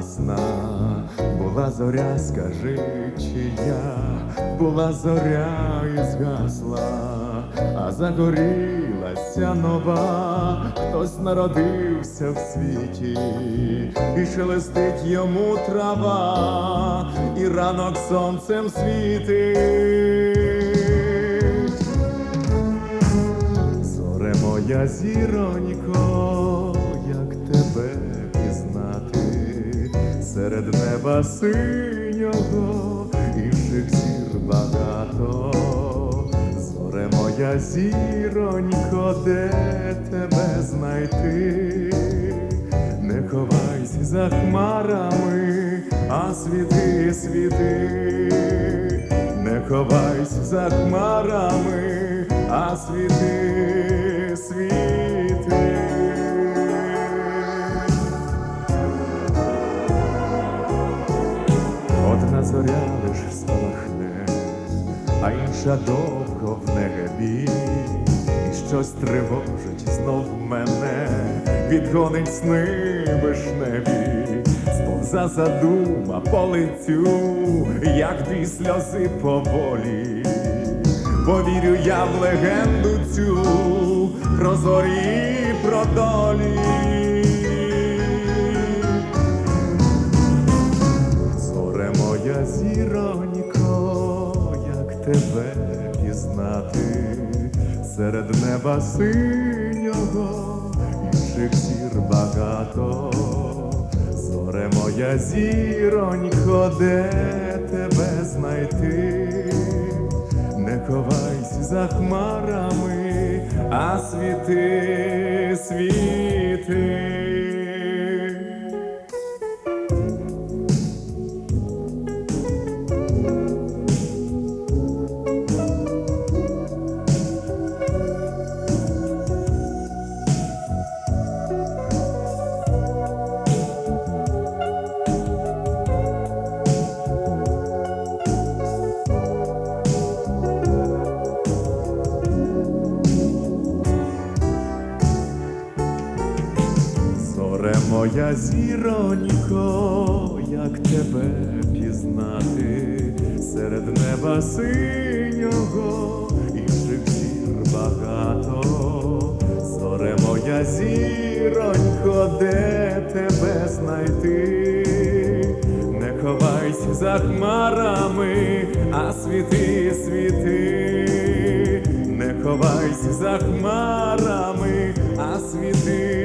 весна, була зоря, скажи, чия, була зоря і згасла, а загорілася нова, хтось народився в світі, і шелестить йому трава, і ранок сонцем світить. Зоре моя зіронько, серед неба синього, інших зір багато. Зоре моя зіронько, де тебе знайти? Не ховайся за хмарами, а світи, світи. Не ховайся за хмарами, а світи, спалахне, а інша довго в небі, і щось тривожить знов мене, відгонить сни вишневі, сповза задума по лицю, як дві сльози поволі. Повірю я в легенду цю про зорі, про долі. Тебе пізнати серед неба синього, інших зір багато. Зоре моя зіронько, де тебе знайти? Не ховайся за хмарами, а світи, світи. Зоре моя зіронько, як тебе пізнати серед неба синього, інших зір багато. Зоре моя зіронько, де тебе знайти? Не ховайся за хмарами, а світи, світи. Не ховайся за хмарами, а світи.